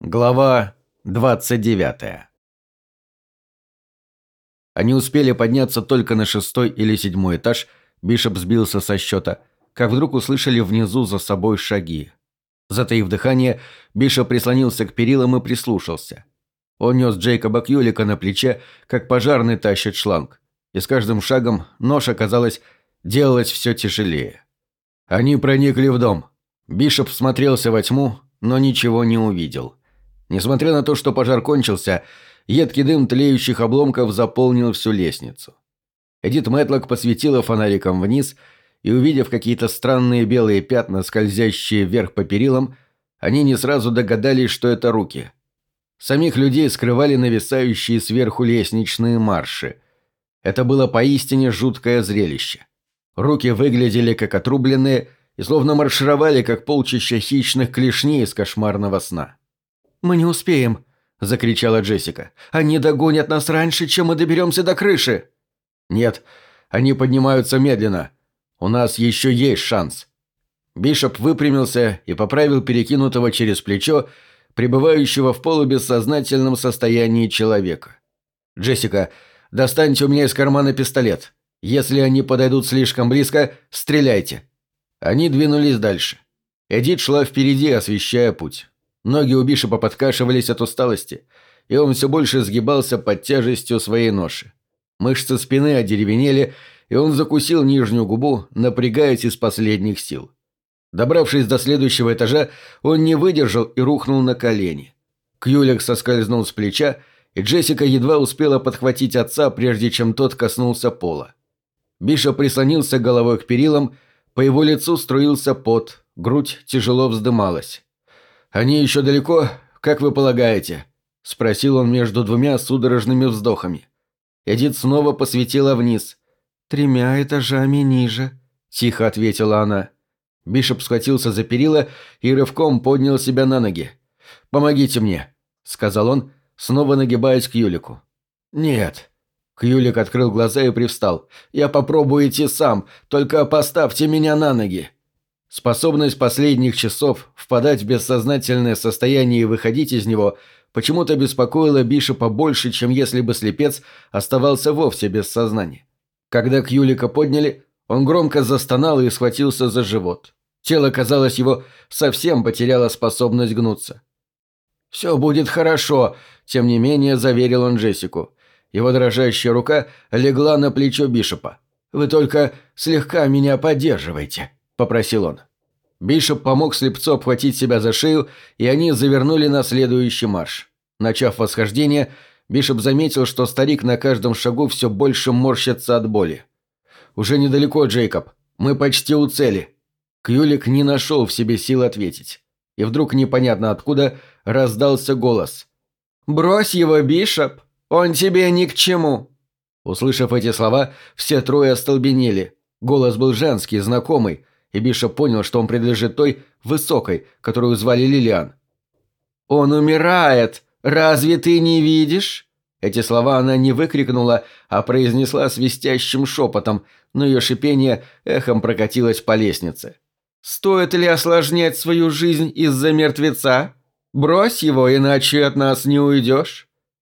Глава 29 Они успели подняться только на шестой или седьмой этаж, Бишоп сбился со счета, как вдруг услышали внизу за собой шаги. Затаив дыхание, Бишоп прислонился к перилам и прислушался. Он нес Джейкоба Кьюлика на плече, как пожарный тащит шланг, и с каждым шагом нож, оказалось, делалось все тяжелее. Они проникли в дом. Бишоп смотрелся во тьму, но ничего не увидел. Несмотря на то, что пожар кончился, едкий дым тлеющих обломков заполнил всю лестницу. Эдит Мэтлок посветила фонариком вниз, и, увидев какие-то странные белые пятна, скользящие вверх по перилам, они не сразу догадались, что это руки. Самих людей скрывали нависающие сверху лестничные марши. Это было поистине жуткое зрелище. Руки выглядели как отрубленные и словно маршировали, как полчища хищных клешней из кошмарного сна. «Мы не успеем», – закричала Джессика. «Они догонят нас раньше, чем мы доберемся до крыши». «Нет, они поднимаются медленно. У нас еще есть шанс». Бишоп выпрямился и поправил перекинутого через плечо, пребывающего в полубессознательном состоянии человека. «Джессика, достаньте у меня из кармана пистолет. Если они подойдут слишком близко, стреляйте». Они двинулись дальше. Эдит шла впереди, освещая путь. Ноги у Бишопа подкашивались от усталости, и он все больше сгибался под тяжестью своей ноши. Мышцы спины одеревенели, и он закусил нижнюю губу, напрягаясь из последних сил. Добравшись до следующего этажа, он не выдержал и рухнул на колени. Кьюлик соскользнул с плеча, и Джессика едва успела подхватить отца, прежде чем тот коснулся пола. Биша прислонился головой к перилам, по его лицу струился пот, грудь тяжело вздымалась. «Они еще далеко, как вы полагаете?» – спросил он между двумя судорожными вздохами. Эдит снова посветила вниз. «Тремя этажами ниже», – тихо ответила она. Бишоп схватился за перила и рывком поднял себя на ноги. «Помогите мне», – сказал он, снова нагибаясь к Юлику. «Нет». Кьюлик открыл глаза и привстал. «Я попробую идти сам, только поставьте меня на ноги». Способность последних часов впадать в бессознательное состояние и выходить из него почему-то беспокоила Бишопа больше, чем если бы слепец оставался вовсе без сознания. Когда Кьюлика подняли, он громко застонал и схватился за живот. Тело, казалось, его совсем потеряло способность гнуться. «Все будет хорошо», – тем не менее заверил он Джессику. Его дрожащая рука легла на плечо Бишопа. «Вы только слегка меня поддерживайте» попросил он. Бишоп помог слепцу обхватить себя за шею, и они завернули на следующий марш. Начав восхождение, Бишоп заметил, что старик на каждом шагу все больше морщится от боли. «Уже недалеко, Джейкоб. Мы почти у цели». Кьюлик не нашел в себе сил ответить. И вдруг непонятно откуда раздался голос. «Брось его, Бишоп! Он тебе ни к чему!» Услышав эти слова, все трое остолбенели. Голос был женский, знакомый, и Биша понял, что он принадлежит той высокой, которую звали Лилиан. «Он умирает! Разве ты не видишь?» Эти слова она не выкрикнула, а произнесла свистящим шепотом, но ее шипение эхом прокатилось по лестнице. «Стоит ли осложнять свою жизнь из-за мертвеца? Брось его, иначе от нас не уйдешь.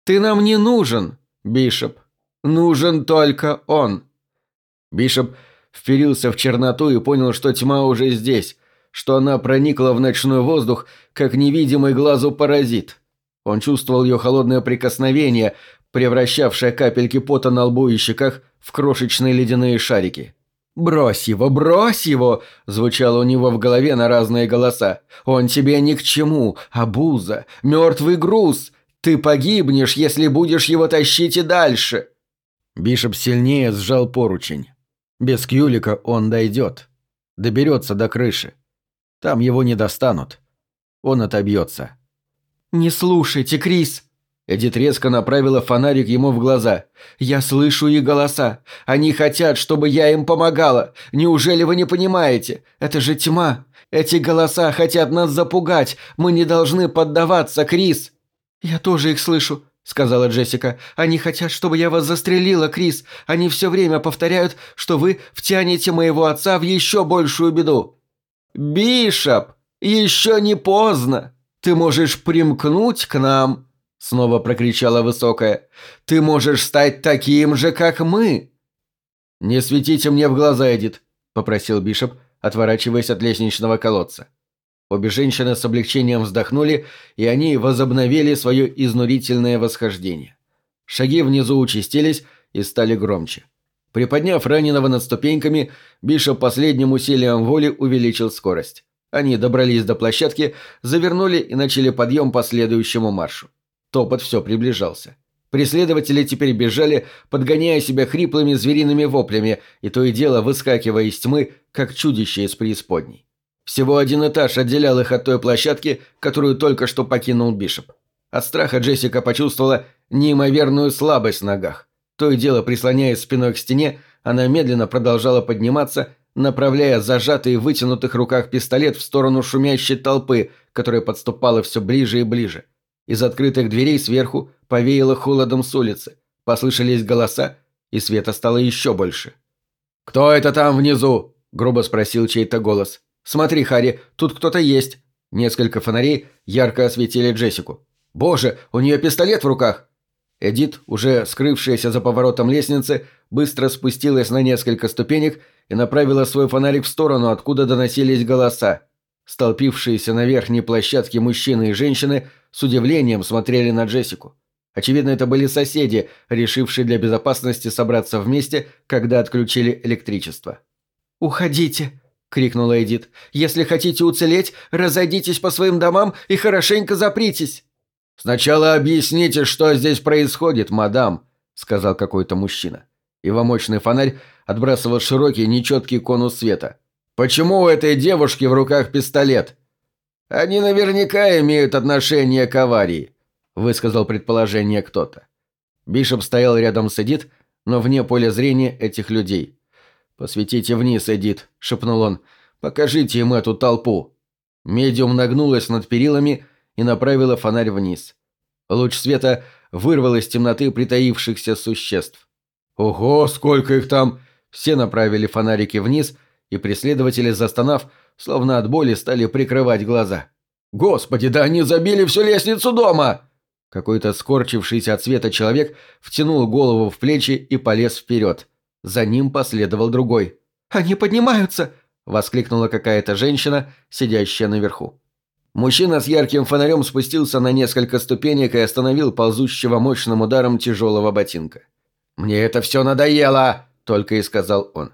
Ты нам не нужен, Бишоп. Нужен только он». Бишоп вперился в черноту и понял, что тьма уже здесь, что она проникла в ночной воздух, как невидимый глазу паразит. Он чувствовал ее холодное прикосновение, превращавшее капельки пота на лбу и щеках в крошечные ледяные шарики. «Брось его, брось его!» – звучало у него в голове на разные голоса. «Он тебе ни к чему, обуза, мертвый груз. Ты погибнешь, если будешь его тащить и дальше!» Бишоп сильнее сжал поручень. Без Кьюлика он дойдет. Доберется до крыши. Там его не достанут. Он отобьется. «Не слушайте, Крис!» Эдит резко направила фонарик ему в глаза. «Я слышу их голоса. Они хотят, чтобы я им помогала. Неужели вы не понимаете? Это же тьма. Эти голоса хотят нас запугать. Мы не должны поддаваться, Крис!» «Я тоже их слышу. – сказала Джессика. «Они хотят, чтобы я вас застрелила, Крис. Они все время повторяют, что вы втянете моего отца в еще большую беду». «Бишоп! Еще не поздно!» Ты можешь примкнуть к нам!» — снова прокричала Высокая. «Ты можешь стать таким же, как мы!» «Не светите мне в глаза, Эдит», — попросил Бишоп, отворачиваясь от лестничного колодца. Обе женщины с облегчением вздохнули, и они возобновили свое изнурительное восхождение. Шаги внизу участились и стали громче. Приподняв раненого над ступеньками, Бишоп последним усилием воли увеличил скорость. Они добрались до площадки, завернули и начали подъем по следующему маршу. Топот все приближался. Преследователи теперь бежали, подгоняя себя хриплыми звериными воплями и то и дело выскакивая из тьмы, как чудище из преисподней. Всего один этаж отделял их от той площадки, которую только что покинул Бишоп. От страха Джессика почувствовала неимоверную слабость в ногах. То и дело, прислоняясь спиной к стене, она медленно продолжала подниматься, направляя зажатый в вытянутых руках пистолет в сторону шумящей толпы, которая подступала все ближе и ближе. Из открытых дверей сверху повеяло холодом с улицы. Послышались голоса, и света стало еще больше. «Кто это там внизу?» – грубо спросил чей-то голос. «Смотри, Харри, тут кто-то есть». Несколько фонарей ярко осветили Джессику. «Боже, у нее пистолет в руках!» Эдит, уже скрывшаяся за поворотом лестницы, быстро спустилась на несколько ступенек и направила свой фонарик в сторону, откуда доносились голоса. Столпившиеся на верхней площадке мужчины и женщины с удивлением смотрели на Джессику. Очевидно, это были соседи, решившие для безопасности собраться вместе, когда отключили электричество. «Уходите!» – крикнула Эдит. «Если хотите уцелеть, разойдитесь по своим домам и хорошенько запритесь!» «Сначала объясните, что здесь происходит, мадам», — сказал какой-то мужчина. Его мощный фонарь отбрасывал широкий, нечеткий конус света. «Почему у этой девушки в руках пистолет?» «Они наверняка имеют отношение к аварии», — высказал предположение кто-то. Бишоп стоял рядом с Эдит, но вне поля зрения этих людей. «Посветите вниз, Эдит», — шепнул он. «Покажите им эту толпу». Медиум нагнулась над перилами и направила фонарь вниз. Луч света вырвал из темноты притаившихся существ. «Ого, сколько их там!» Все направили фонарики вниз, и преследователи, застонав, словно от боли, стали прикрывать глаза. «Господи, да они забили всю лестницу дома!» Какой-то скорчившийся от света человек втянул голову в плечи и полез вперед. За ним последовал другой. «Они поднимаются!» – воскликнула какая-то женщина, сидящая наверху. Мужчина с ярким фонарем спустился на несколько ступенек и остановил ползущего мощным ударом тяжелого ботинка. «Мне это все надоело!» – только и сказал он.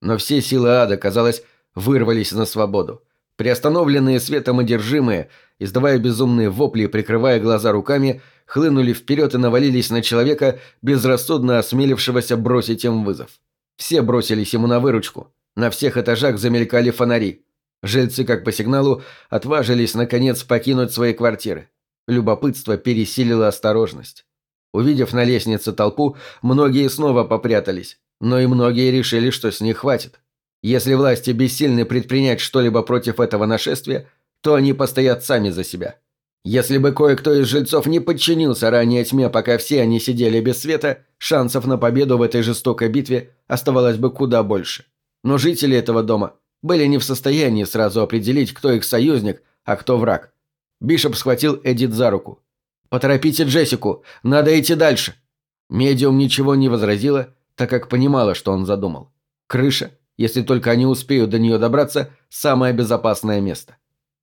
Но все силы ада, казалось, вырвались на свободу. Приостановленные светом одержимые, издавая безумные вопли и прикрывая глаза руками, хлынули вперед и навалились на человека, безрассудно осмелившегося бросить им вызов. Все бросились ему на выручку. На всех этажах замелькали фонари. Жильцы, как по сигналу, отважились, наконец, покинуть свои квартиры. Любопытство пересилило осторожность. Увидев на лестнице толпу, многие снова попрятались, но и многие решили, что с них хватит. Если власти бессильны предпринять что-либо против этого нашествия, то они постоят сами за себя. Если бы кое-кто из жильцов не подчинился ранее тьме, пока все они сидели без света, шансов на победу в этой жестокой битве оставалось бы куда больше. Но жители этого дома были не в состоянии сразу определить, кто их союзник, а кто враг. Бишоп схватил Эдит за руку. «Поторопите Джессику, надо идти дальше». Медиум ничего не возразила, так как понимала, что он задумал. Крыша, если только они успеют до нее добраться, самое безопасное место.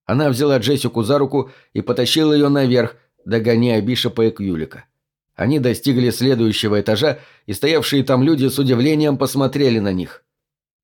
Она взяла Джессику за руку и потащила ее наверх, догоняя Бишопа и Кьюлика. Они достигли следующего этажа, и стоявшие там люди с удивлением посмотрели на них.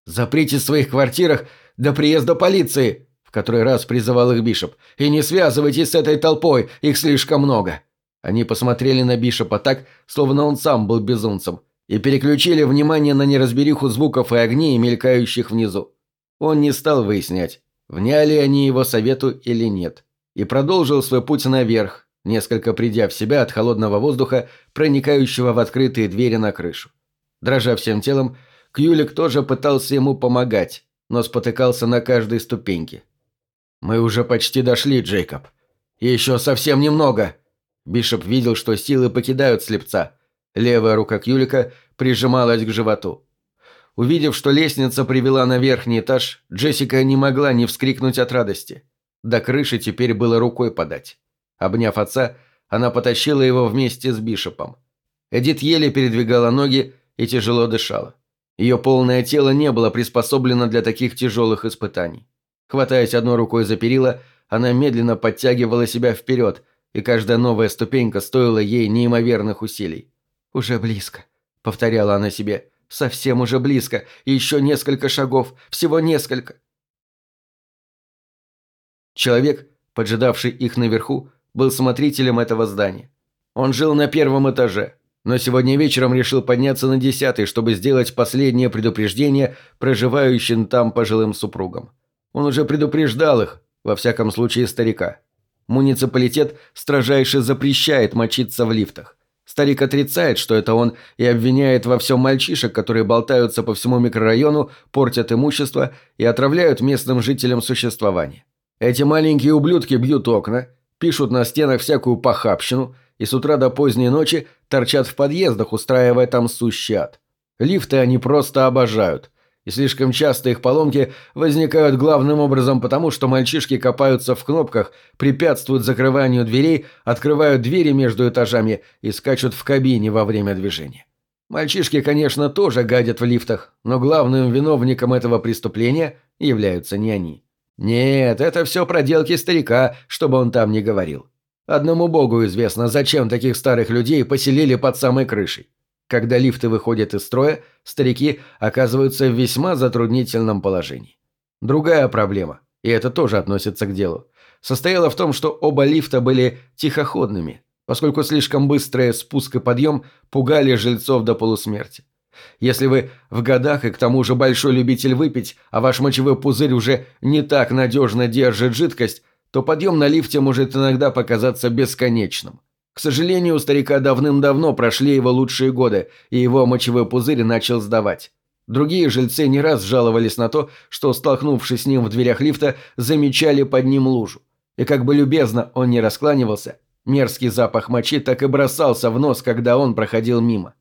«Запритесь в своих квартирах до приезда полиции!» В который раз призывал их Бишоп. «И не связывайтесь с этой толпой, их слишком много!» Они посмотрели на Бишопа так, словно он сам был безумцем, и переключили внимание на неразбериху звуков и огней, мелькающих внизу. Он не стал выяснять, вняли они его совету или нет, и продолжил свой путь наверх, несколько придя в себя от холодного воздуха, проникающего в открытые двери на крышу. Дрожа всем телом, Кьюлик тоже пытался ему помогать, но спотыкался на каждой ступеньке. «Мы уже почти дошли, Джейкоб. Еще совсем немного». Бишоп видел, что силы покидают слепца. Левая рука Кьюлика прижималась к животу. Увидев, что лестница привела на верхний этаж, Джессика не могла не вскрикнуть от радости. До крыши теперь было рукой подать. Обняв отца, она потащила его вместе с Бишопом. Эдит еле передвигала ноги и тяжело дышала. Ее полное тело не было приспособлено для таких тяжелых испытаний. Хватаясь одной рукой за перила, она медленно подтягивала себя вперед, и каждая новая ступенька стоила ей неимоверных усилий. «Уже близко», — повторяла она себе, — «совсем уже близко, и еще несколько шагов, всего несколько». Человек, поджидавший их наверху, был смотрителем этого здания. Он жил на первом этаже, но сегодня вечером решил подняться на десятый, чтобы сделать последнее предупреждение проживающим там пожилым супругам. Он уже предупреждал их, во всяком случае старика. Муниципалитет строжайше запрещает мочиться в лифтах. Старик отрицает, что это он, и обвиняет во всем мальчишек, которые болтаются по всему микрорайону, портят имущество и отравляют местным жителям существование. Эти маленькие ублюдки бьют окна, пишут на стенах всякую похабщину и с утра до поздней ночи торчат в подъездах, устраивая там сущий ад. Лифты они просто обожают. И слишком часто их поломки возникают главным образом потому, что мальчишки копаются в кнопках, препятствуют закрыванию дверей, открывают двери между этажами и скачут в кабине во время движения. Мальчишки, конечно, тоже гадят в лифтах, но главным виновником этого преступления являются не они. Нет, это все проделки старика, чтобы он там не говорил. Одному богу известно, зачем таких старых людей поселили под самой крышей. Когда лифты выходят из строя, старики оказываются в весьма затруднительном положении. Другая проблема, и это тоже относится к делу, состояла в том, что оба лифта были тихоходными, поскольку слишком быстрый спуск и подъем пугали жильцов до полусмерти. Если вы в годах и к тому же большой любитель выпить, а ваш мочевой пузырь уже не так надежно держит жидкость, то подъем на лифте может иногда показаться бесконечным. К сожалению, у старика давным-давно прошли его лучшие годы, и его мочевой пузырь начал сдавать. Другие жильцы не раз жаловались на то, что, столкнувшись с ним в дверях лифта, замечали под ним лужу. И как бы любезно он не раскланивался, мерзкий запах мочи так и бросался в нос, когда он проходил мимо.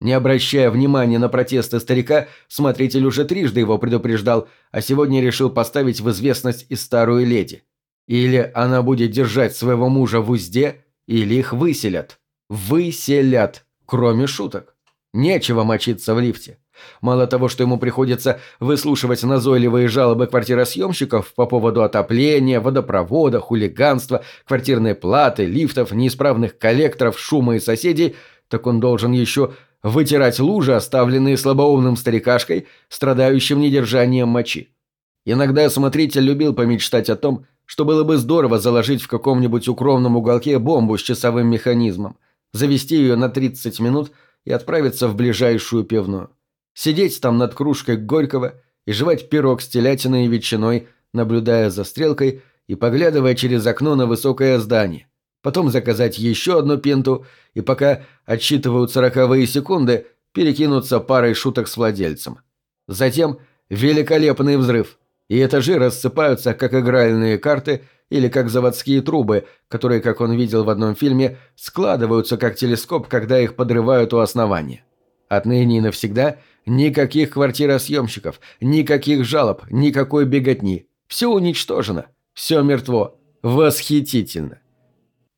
Не обращая внимания на протесты старика, смотритель уже трижды его предупреждал, а сегодня решил поставить в известность и старую леди. Или она будет держать своего мужа в узде, или их выселят. Выселят, кроме шуток. Нечего мочиться в лифте. Мало того, что ему приходится выслушивать назойливые жалобы квартиросъемщиков по поводу отопления, водопровода, хулиганства, квартирной платы, лифтов, неисправных коллекторов, шума и соседей, так он должен еще вытирать лужи, оставленные слабоумным старикашкой, страдающим недержанием мочи. Иногда смотритель любил помечтать о том, что было бы здорово заложить в каком-нибудь укромном уголке бомбу с часовым механизмом, завести ее на 30 минут и отправиться в ближайшую пивную. Сидеть там над кружкой Горького и жевать пирог с телятиной и ветчиной, наблюдая за стрелкой и поглядывая через окно на высокое здание, потом заказать еще одну пинту и пока отсчитывают сороковые секунды, перекинуться парой шуток с владельцем. Затем великолепный взрыв, и этажи рассыпаются, как игральные карты или как заводские трубы, которые, как он видел в одном фильме, складываются как телескоп, когда их подрывают у основания. Отныне и навсегда никаких квартиросъемщиков, никаких жалоб, никакой беготни. Все уничтожено, все мертво. Восхитительно.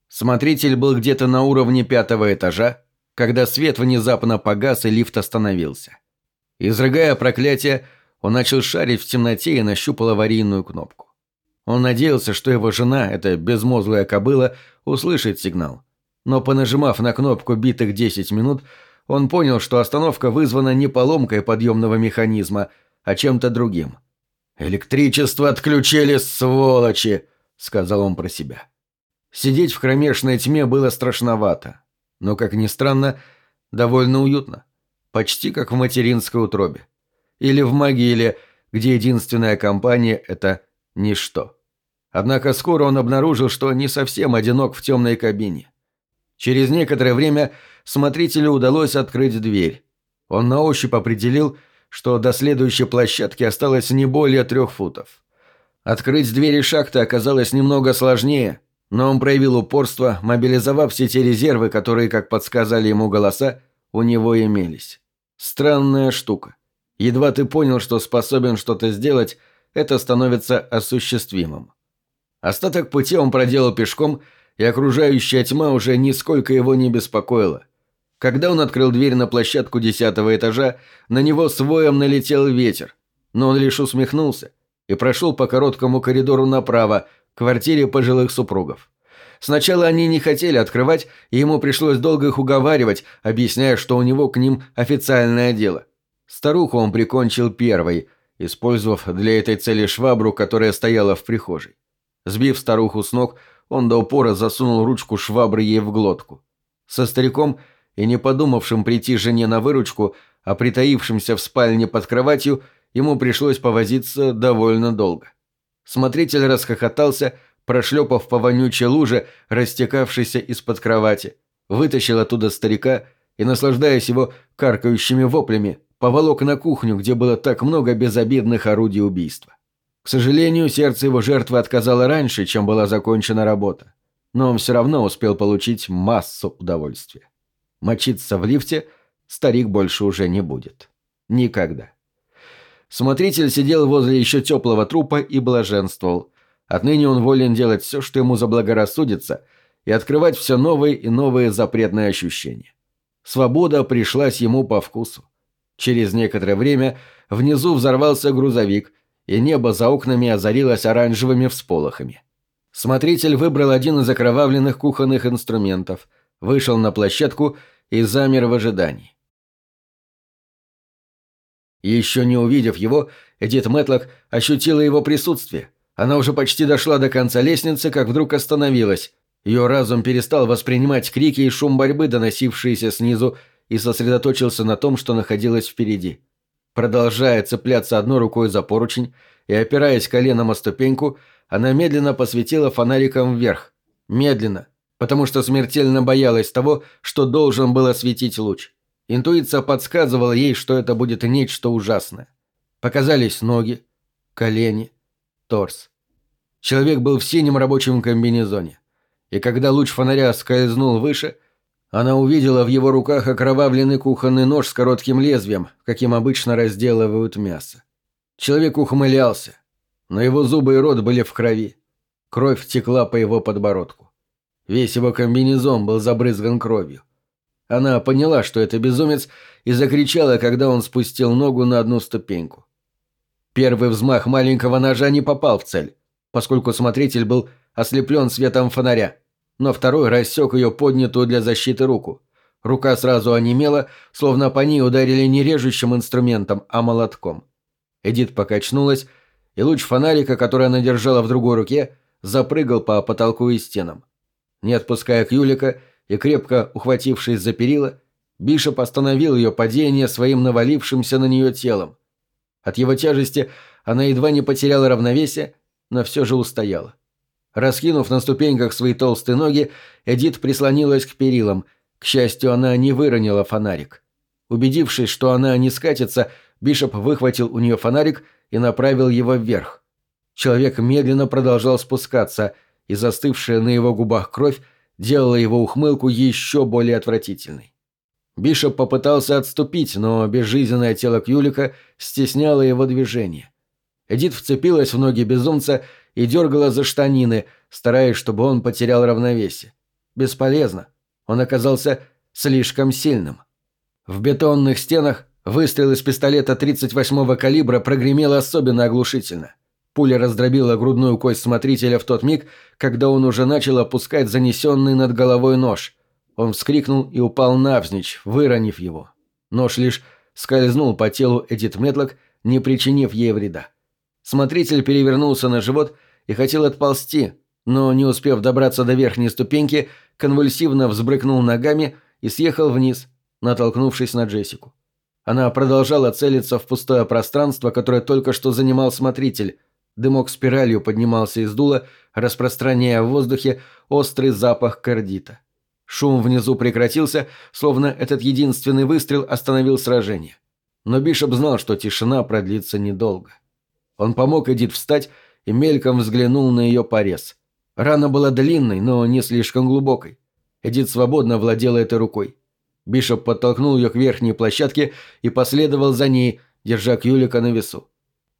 Смотритель был где-то на уровне пятого этажа, когда свет внезапно погас и лифт остановился. Изрыгая проклятие, он начал шарить в темноте и нащупал аварийную кнопку. Он надеялся, что его жена, эта безмозглая кобыла, услышит сигнал. Но понажимав на кнопку битых 10 минут, он понял, что остановка вызвана не поломкой подъемного механизма, а чем-то другим. «Электричество отключили, сволочи!» — сказал он про себя. Сидеть в кромешной тьме было страшновато, но, как ни странно, довольно уютно. Почти как в материнской утробе. Или в могиле, где единственная компания – это ничто. Однако скоро он обнаружил, что не совсем одинок в темной кабине. Через некоторое время смотрителю удалось открыть дверь. Он на ощупь определил, что до следующей площадки осталось не более трех футов. Открыть двери шахты оказалось немного сложнее – но он проявил упорство, мобилизовав все те резервы, которые, как подсказали ему голоса, у него имелись. Странная штука. Едва ты понял, что способен что-то сделать, это становится осуществимым. Остаток пути он проделал пешком, и окружающая тьма уже нисколько его не беспокоила. Когда он открыл дверь на площадку десятого этажа, на него с налетел ветер, но он лишь усмехнулся и прошел по короткому коридору направо, к квартире пожилых супругов. Сначала они не хотели открывать, и ему пришлось долго их уговаривать, объясняя, что у него к ним официальное дело. Старуху он прикончил первой, использовав для этой цели швабру, которая стояла в прихожей. Сбив старуху с ног, он до упора засунул ручку швабры ей в глотку. Со стариком и не подумавшим прийти жене на выручку, а притаившимся в спальне под кроватью, ему пришлось повозиться довольно долго. Смотритель расхохотался, прошлепав по вонючей луже, растекавшейся из-под кровати, вытащил оттуда старика и, наслаждаясь его каркающими воплями, поволок на кухню, где было так много безобидных орудий убийства. К сожалению, сердце его жертвы отказало раньше, чем была закончена работа, но он все равно успел получить массу удовольствия. Мочиться в лифте старик больше уже не будет. Никогда. Смотритель сидел возле еще теплого трупа и блаженствовал. Отныне он волен делать все, что ему заблагорассудится, и открывать все новые и новые запретные ощущения. Свобода пришлась ему по вкусу. Через некоторое время внизу взорвался грузовик, и небо за окнами озарилось оранжевыми всполохами. Смотритель выбрал один из окровавленных кухонных инструментов, вышел на площадку и замер в ожидании. Еще не увидев его, Эдит Мэтлок ощутила его присутствие. Она уже почти дошла до конца лестницы, как вдруг остановилась. Ее разум перестал воспринимать крики и шум борьбы, доносившиеся снизу, и сосредоточился на том, что находилось впереди. Продолжая цепляться одной рукой за поручень и опираясь коленом о ступеньку, она медленно посветила фонариком вверх. Медленно, потому что смертельно боялась того, что должен был осветить луч. Интуиция подсказывала ей, что это будет нечто ужасное. Показались ноги, колени, торс. Человек был в синем рабочем комбинезоне. И когда луч фонаря скользнул выше, она увидела в его руках окровавленный кухонный нож с коротким лезвием, каким обычно разделывают мясо. Человек ухмылялся, но его зубы и рот были в крови. Кровь текла по его подбородку. Весь его комбинезон был забрызган кровью. Она поняла, что это безумец, и закричала, когда он спустил ногу на одну ступеньку. Первый взмах маленького ножа не попал в цель, поскольку смотритель был ослеплен светом фонаря, но второй рассек ее поднятую для защиты руку. Рука сразу онемела, словно по ней ударили не режущим инструментом, а молотком. Эдит покачнулась, и луч фонарика, который она держала в другой руке, запрыгал по потолку и стенам. Не отпуская Кюлика, и, крепко ухватившись за перила, Бишоп остановил ее падение своим навалившимся на нее телом. От его тяжести она едва не потеряла равновесие, но все же устояла. Раскинув на ступеньках свои толстые ноги, Эдит прислонилась к перилам. К счастью, она не выронила фонарик. Убедившись, что она не скатится, Бишоп выхватил у нее фонарик и направил его вверх. Человек медленно продолжал спускаться, и застывшая на его губах кровь делало его ухмылку еще более отвратительной. Бишоп попытался отступить, но безжизненное тело Кюлика стесняло его движение. Эдит вцепилась в ноги безумца и дергала за штанины, стараясь, чтобы он потерял равновесие. Бесполезно. Он оказался слишком сильным. В бетонных стенах выстрел из пистолета 38-го калибра прогремел особенно оглушительно. Пуля раздробила грудную кость смотрителя в тот миг, когда он уже начал опускать занесенный над головой нож. Он вскрикнул и упал навзничь, выронив его. Нож лишь скользнул по телу Эдит Медлок, не причинив ей вреда. Смотритель перевернулся на живот и хотел отползти, но, не успев добраться до верхней ступеньки, конвульсивно взбрыкнул ногами и съехал вниз, натолкнувшись на Джессику. Она продолжала целиться в пустое пространство, которое только что занимал смотритель – Дымок спиралью поднимался из дула, распространяя в воздухе острый запах кардита. Шум внизу прекратился, словно этот единственный выстрел остановил сражение. Но Бишоп знал, что тишина продлится недолго. Он помог Эдит встать и мельком взглянул на ее порез. Рана была длинной, но не слишком глубокой. Эдит свободно владела этой рукой. Бишоп подтолкнул ее к верхней площадке и последовал за ней, держа Кьюлика на весу.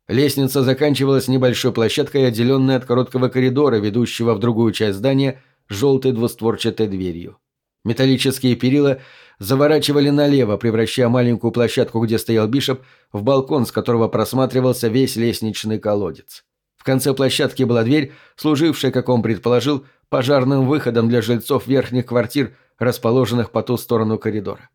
Лестница заканчивалась небольшой площадкой, отделенной от короткого коридора, ведущего в другую часть здания, желтой двустворчатой дверью. Металлические перила заворачивали налево, превращая маленькую площадку, где стоял Бишоп, в балкон, с которого просматривался весь лестничный колодец. В конце площадки была дверь, служившая, как он предположил, пожарным выходом для жильцов верхних квартир, расположенных по ту сторону коридора.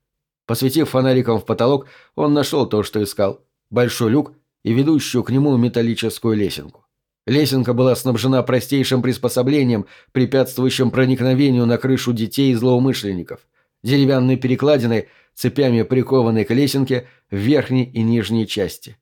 Посветив фонариком в потолок, он нашел то, что искал – большой люк и ведущую к нему металлическую лесенку. Лесенка была снабжена простейшим приспособлением, препятствующим проникновению на крышу детей и злоумышленников, деревянной перекладиной, цепями прикованной к лесенке в верхней и нижней части.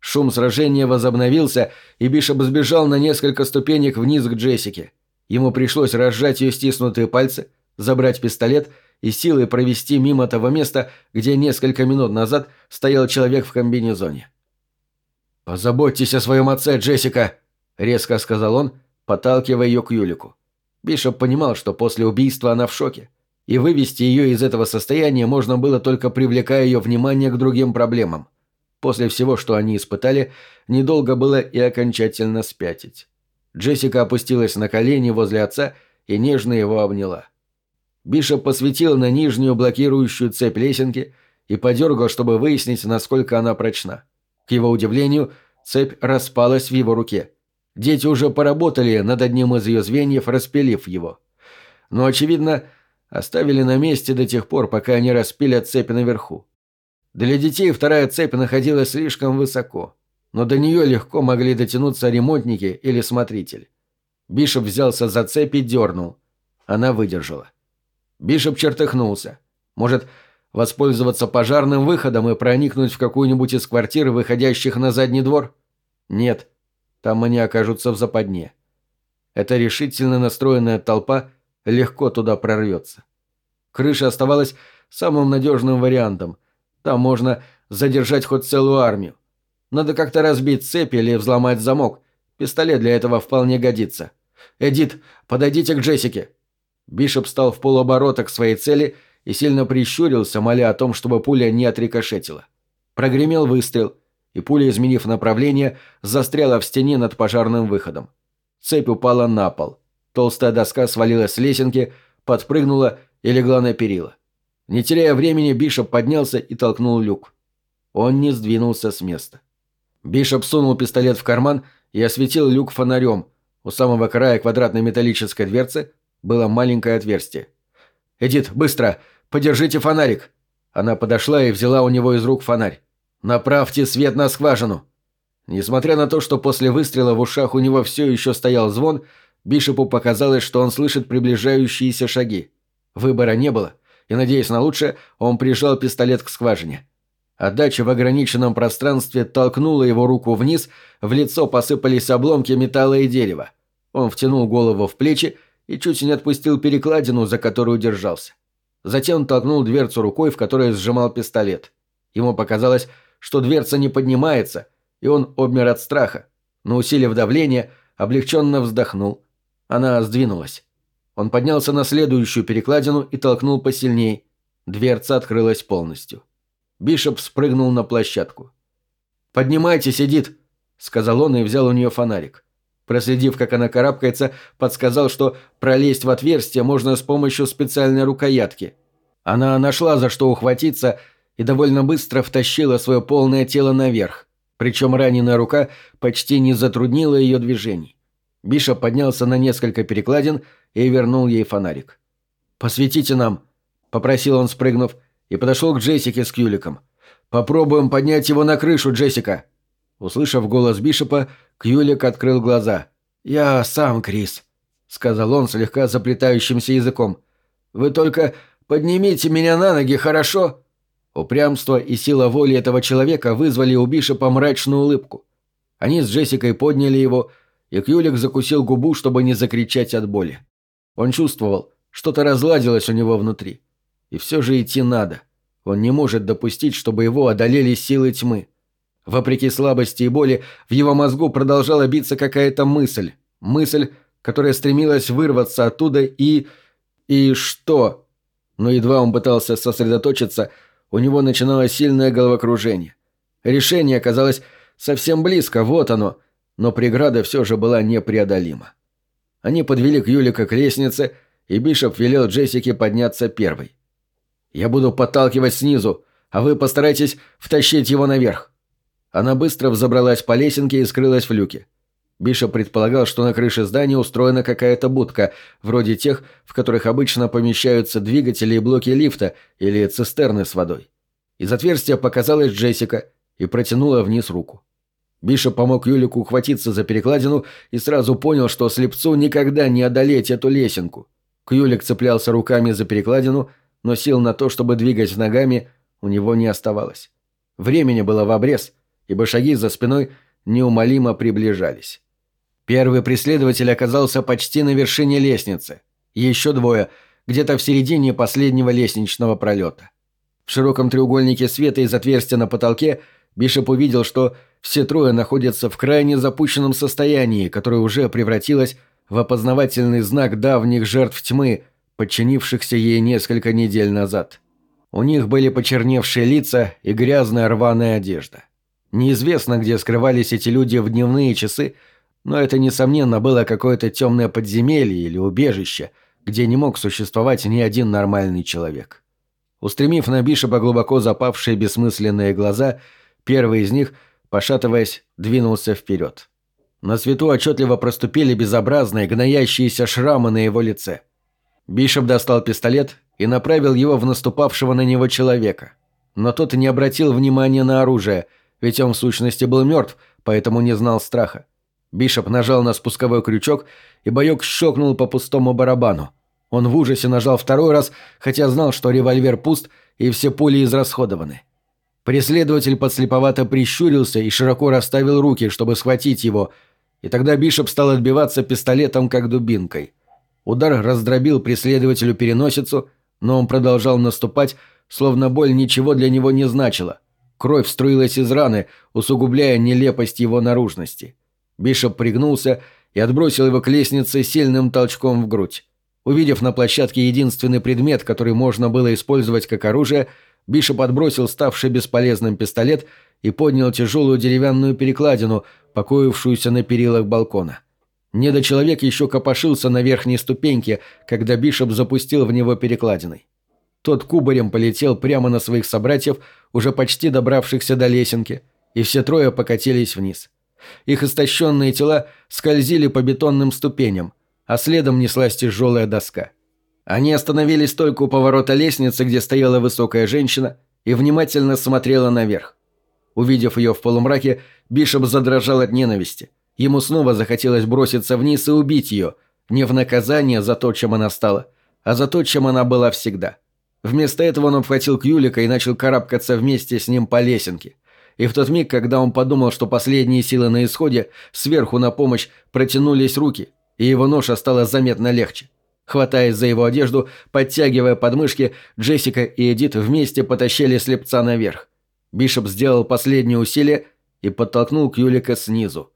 Шум сражения возобновился, и Бишоп сбежал на несколько ступенек вниз к Джессике. Ему пришлось разжать ее стиснутые пальцы, забрать пистолет и силой провести мимо того места, где несколько минут назад стоял человек в комбинезоне. «Позаботьтесь о своем отце, Джессика!» – резко сказал он, подталкивая ее к Юлику. Бишоп понимал, что после убийства она в шоке, и вывести ее из этого состояния можно было только привлекая ее внимание к другим проблемам. После всего, что они испытали, недолго было и окончательно спятить. Джессика опустилась на колени возле отца и нежно его обняла. Бишоп посветил на нижнюю блокирующую цепь лесенки и подергал, чтобы выяснить, насколько она прочна. К его удивлению, цепь распалась в его руке. Дети уже поработали над одним из ее звеньев, распилив его. Но, очевидно, оставили на месте до тех пор, пока они распилят цепь наверху. Для детей вторая цепь находилась слишком высоко, но до нее легко могли дотянуться ремонтники или смотритель. Бишоп взялся за цепь и дернул. Она выдержала. Бишоп чертыхнулся. Может, Воспользоваться пожарным выходом и проникнуть в какую-нибудь из квартир, выходящих на задний двор? Нет, там они окажутся в западне. Эта решительно настроенная толпа легко туда прорвется. Крыша оставалась самым надежным вариантом. Там можно задержать хоть целую армию. Надо как-то разбить цепь или взломать замок. Пистолет для этого вполне годится. «Эдит, подойдите к Джессике». Бишоп стал в полоборота к своей цели и сильно прищурился, моля о том, чтобы пуля не отрикошетила. Прогремел выстрел, и пуля, изменив направление, застряла в стене над пожарным выходом. Цепь упала на пол. Толстая доска свалилась с лесенки, подпрыгнула и легла на перила. Не теряя времени, Бишоп поднялся и толкнул люк. Он не сдвинулся с места. Бишоп сунул пистолет в карман и осветил люк фонарем. У самого края квадратной металлической дверцы было маленькое отверстие. «Эдит, быстро! Подержите фонарик!» Она подошла и взяла у него из рук фонарь. «Направьте свет на скважину!» Несмотря на то, что после выстрела в ушах у него все еще стоял звон, Бишопу показалось, что он слышит приближающиеся шаги. Выбора не было, и, надеясь на лучшее, он прижал пистолет к скважине. Отдача в ограниченном пространстве толкнула его руку вниз, в лицо посыпались обломки металла и дерева. Он втянул голову в плечи и чуть не отпустил перекладину, за которую держался. Затем толкнул дверцу рукой, в которой сжимал пистолет. Ему показалось, что дверца не поднимается, и он обмер от страха, но, усилив давление, облегченно вздохнул. Она сдвинулась. Он поднялся на следующую перекладину и толкнул посильней. Дверца открылась полностью. Бишоп спрыгнул на площадку. «Поднимайтесь, Эдит!» — сказал он и взял у нее фонарик. Проследив, как она карабкается, подсказал, что пролезть в отверстие можно с помощью специальной рукоятки. Она нашла за что ухватиться и довольно быстро втащила свое полное тело наверх, причем раненая рука почти не затруднила ее движений. Биша поднялся на несколько перекладин и вернул ей фонарик. «Посветите нам», — попросил он, спрыгнув, и подошел к Джессике с Кьюликом. «Попробуем поднять его на крышу, Джессика». Услышав голос Бишопа, Кьюлик открыл глаза. «Я сам, Крис», — сказал он слегка заплетающимся языком. «Вы только поднимите меня на ноги, хорошо?» Упрямство и сила воли этого человека вызвали у Бишопа мрачную улыбку. Они с Джессикой подняли его, и Кьюлик закусил губу, чтобы не закричать от боли. Он чувствовал, что-то разладилось у него внутри. И все же идти надо. Он не может допустить, чтобы его одолели силы тьмы. Вопреки слабости и боли, в его мозгу продолжала биться какая-то мысль. Мысль, которая стремилась вырваться оттуда и... И что? Но едва он пытался сосредоточиться, у него начиналось сильное головокружение. Решение оказалось совсем близко, вот оно, но преграда все же была непреодолима. Они подвели к Юлика к лестнице, и Бишоп велел Джессике подняться первой. «Я буду подталкивать снизу, а вы постарайтесь втащить его наверх». Она быстро взобралась по лесенке и скрылась в люке. Бишоп предполагал, что на крыше здания устроена какая-то будка, вроде тех, в которых обычно помещаются двигатели и блоки лифта или цистерны с водой. Из отверстия показалась Джессика и протянула вниз руку. Бишоп помог Юлику ухватиться за перекладину и сразу понял, что слепцу никогда не одолеть эту лесенку. Кюлик цеплялся руками за перекладину, но сил на то, чтобы двигать ногами, у него не оставалось. Времени было в обрез, ибо шаги за спиной неумолимо приближались. Первый преследователь оказался почти на вершине лестницы. Еще двое, где-то в середине последнего лестничного пролета. В широком треугольнике света из отверстия на потолке Бишоп увидел, что все трое находятся в крайне запущенном состоянии, которое уже превратилось в опознавательный знак давних жертв тьмы, подчинившихся ей несколько недель назад. У них были почерневшие лица и грязная рваная одежда. Неизвестно, где скрывались эти люди в дневные часы, но это, несомненно, было какое-то темное подземелье или убежище, где не мог существовать ни один нормальный человек. Устремив на Бишопа глубоко запавшие бессмысленные глаза, первый из них, пошатываясь, двинулся вперед. На свету отчетливо проступили безобразные, гноящиеся шрамы на его лице. Бишоп достал пистолет и направил его в наступавшего на него человека. Но тот не обратил внимания на оружие, ведь он в сущности был мертв, поэтому не знал страха. Бишоп нажал на спусковой крючок, и боек щелкнул по пустому барабану. Он в ужасе нажал второй раз, хотя знал, что револьвер пуст и все пули израсходованы. Преследователь подслеповато прищурился и широко расставил руки, чтобы схватить его, и тогда Бишоп стал отбиваться пистолетом, как дубинкой. Удар раздробил преследователю переносицу, но он продолжал наступать, словно боль ничего для него не значила. Кровь струилась из раны, усугубляя нелепость его наружности. Бишоп пригнулся и отбросил его к лестнице сильным толчком в грудь. Увидев на площадке единственный предмет, который можно было использовать как оружие, Бишоп отбросил ставший бесполезным пистолет и поднял тяжелую деревянную перекладину, покоившуюся на перилах балкона. Недочеловек еще копошился на верхней ступеньке, когда Бишоп запустил в него перекладиной. Тот кубарем полетел прямо на своих собратьев, уже почти добравшихся до лесенки, и все трое покатились вниз. Их истощенные тела скользили по бетонным ступеням, а следом неслась тяжелая доска. Они остановились только у поворота лестницы, где стояла высокая женщина, и внимательно смотрела наверх. Увидев ее в полумраке, Бишоп задрожал от ненависти. Ему снова захотелось броситься вниз и убить ее, не в наказание за то, чем она стала, а за то, чем она была всегда. Вместо этого он обхватил Кюлика и начал карабкаться вместе с ним по лесенке и в тот миг, когда он подумал, что последние силы на исходе, сверху на помощь протянулись руки, и его ноша стала заметно легче. Хватаясь за его одежду, подтягивая подмышки, Джессика и Эдит вместе потащили слепца наверх. Бишоп сделал последнее усилие и подтолкнул Кюлика снизу.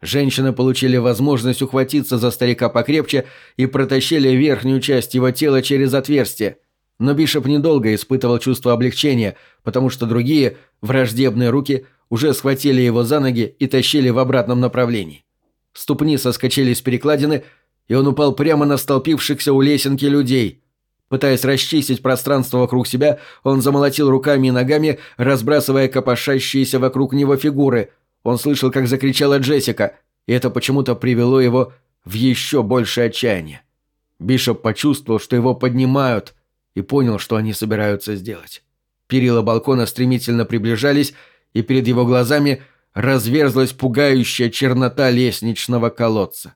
Женщины получили возможность ухватиться за старика покрепче и протащили верхнюю часть его тела через отверстие – но Бишоп недолго испытывал чувство облегчения, потому что другие, враждебные руки, уже схватили его за ноги и тащили в обратном направлении. Ступни соскочили с перекладины, и он упал прямо на столпившихся у лесенки людей. Пытаясь расчистить пространство вокруг себя, он замолотил руками и ногами, разбрасывая копошащиеся вокруг него фигуры. Он слышал, как закричала Джессика, и это почему-то привело его в еще большее отчаяние. Бишоп почувствовал, что его поднимают – и понял, что они собираются сделать. Перила балкона стремительно приближались, и перед его глазами разверзлась пугающая чернота лестничного колодца.